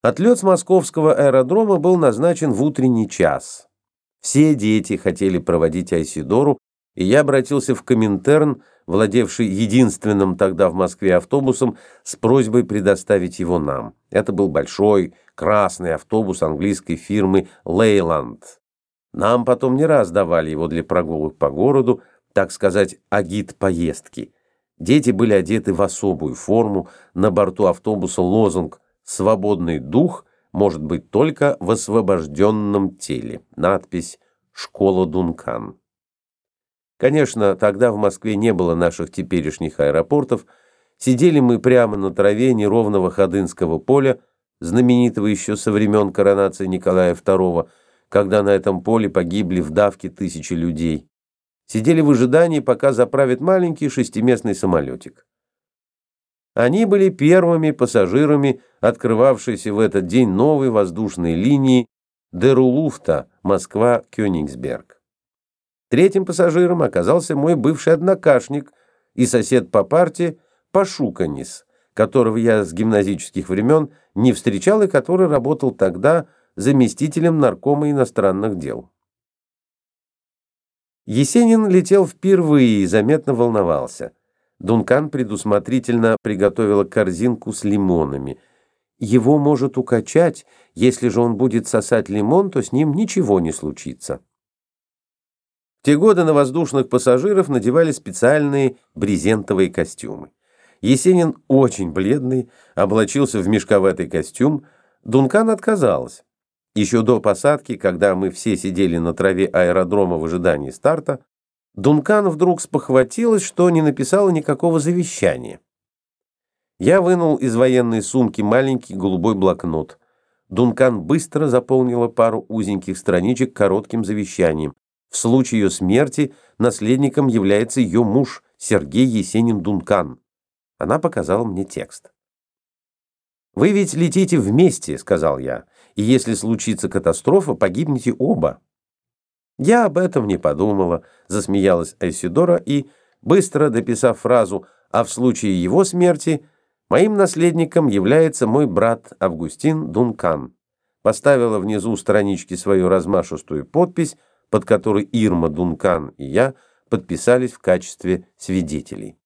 Отлет с московского аэродрома был назначен в утренний час. Все дети хотели проводить Айсидору, и я обратился в Коминтерн, владевший единственным тогда в Москве автобусом, с просьбой предоставить его нам. Это был большой красный автобус английской фирмы «Лейланд». Нам потом не раз давали его для прогулок по городу, так сказать, агит поездки. Дети были одеты в особую форму, на борту автобуса лозунг Свободный дух может быть только в освобожденном теле. Надпись «Школа Дункан». Конечно, тогда в Москве не было наших теперешних аэропортов. Сидели мы прямо на траве неровного Ходынского поля, знаменитого еще со времен коронации Николая II, когда на этом поле погибли в давке тысячи людей. Сидели в ожидании, пока заправит маленький шестиместный самолетик. Они были первыми пассажирами, открывавшейся в этот день новой воздушной линии Дерулуфта, Москва-Кёнигсберг. Третьим пассажиром оказался мой бывший однокашник и сосед по парте Пашуканис, которого я с гимназических времен не встречал и который работал тогда заместителем наркома иностранных дел. Есенин летел впервые и заметно волновался. Дункан предусмотрительно приготовила корзинку с лимонами. Его может укачать, если же он будет сосать лимон, то с ним ничего не случится. В те годы на воздушных пассажиров надевали специальные брезентовые костюмы. Есенин, очень бледный, облачился в мешковатый костюм. Дункан отказалась. Еще до посадки, когда мы все сидели на траве аэродрома в ожидании старта, Дункан вдруг спохватилась, что не написала никакого завещания. Я вынул из военной сумки маленький голубой блокнот. Дункан быстро заполнила пару узеньких страничек коротким завещанием. В случае ее смерти наследником является ее муж Сергей Есенин Дункан. Она показала мне текст. «Вы ведь летите вместе», — сказал я, — «и если случится катастрофа, погибнете оба». «Я об этом не подумала», — засмеялась Айсидора и, быстро дописав фразу «а в случае его смерти», моим наследником является мой брат Августин Дункан, поставила внизу странички свою размашистую подпись, под которой Ирма Дункан и я подписались в качестве свидетелей.